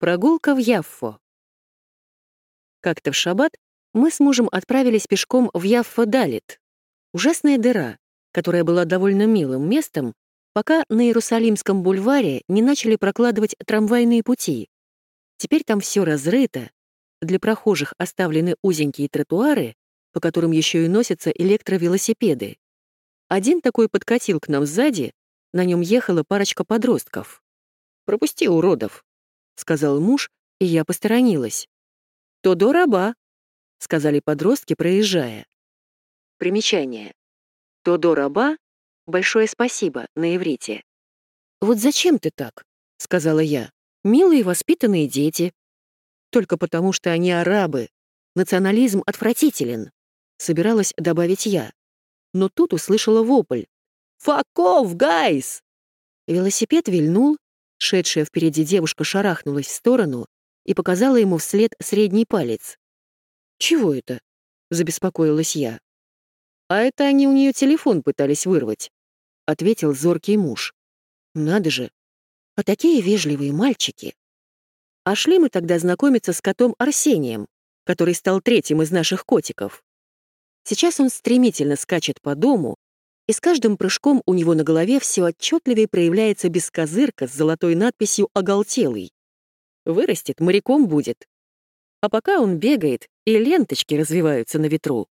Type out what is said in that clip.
Прогулка в Яффо. Как-то в шаббат мы с мужем отправились пешком в Яффо-Далит. Ужасная дыра, которая была довольно милым местом, пока на Иерусалимском бульваре не начали прокладывать трамвайные пути. Теперь там все разрыто, для прохожих оставлены узенькие тротуары, по которым еще и носятся электровелосипеды. Один такой подкатил к нам сзади, на нем ехала парочка подростков. «Пропусти, уродов!» Сказал муж, и я посторонилась. «То раба», — сказали подростки, проезжая. Примечание. «То раба» — большое спасибо на иврите. «Вот зачем ты так?» — сказала я. «Милые воспитанные дети». «Только потому, что они арабы. Национализм отвратителен», — собиралась добавить я. Но тут услышала вопль. «Факов, гайс!» Велосипед вильнул, Шедшая впереди девушка шарахнулась в сторону и показала ему вслед средний палец. «Чего это?» — забеспокоилась я. «А это они у нее телефон пытались вырвать», — ответил зоркий муж. «Надо же! А такие вежливые мальчики!» А шли мы тогда знакомиться с котом Арсением, который стал третьим из наших котиков. Сейчас он стремительно скачет по дому, и с каждым прыжком у него на голове все отчетливее проявляется бескозырка с золотой надписью «Оголтелый». Вырастет, моряком будет. А пока он бегает, и ленточки развиваются на ветру.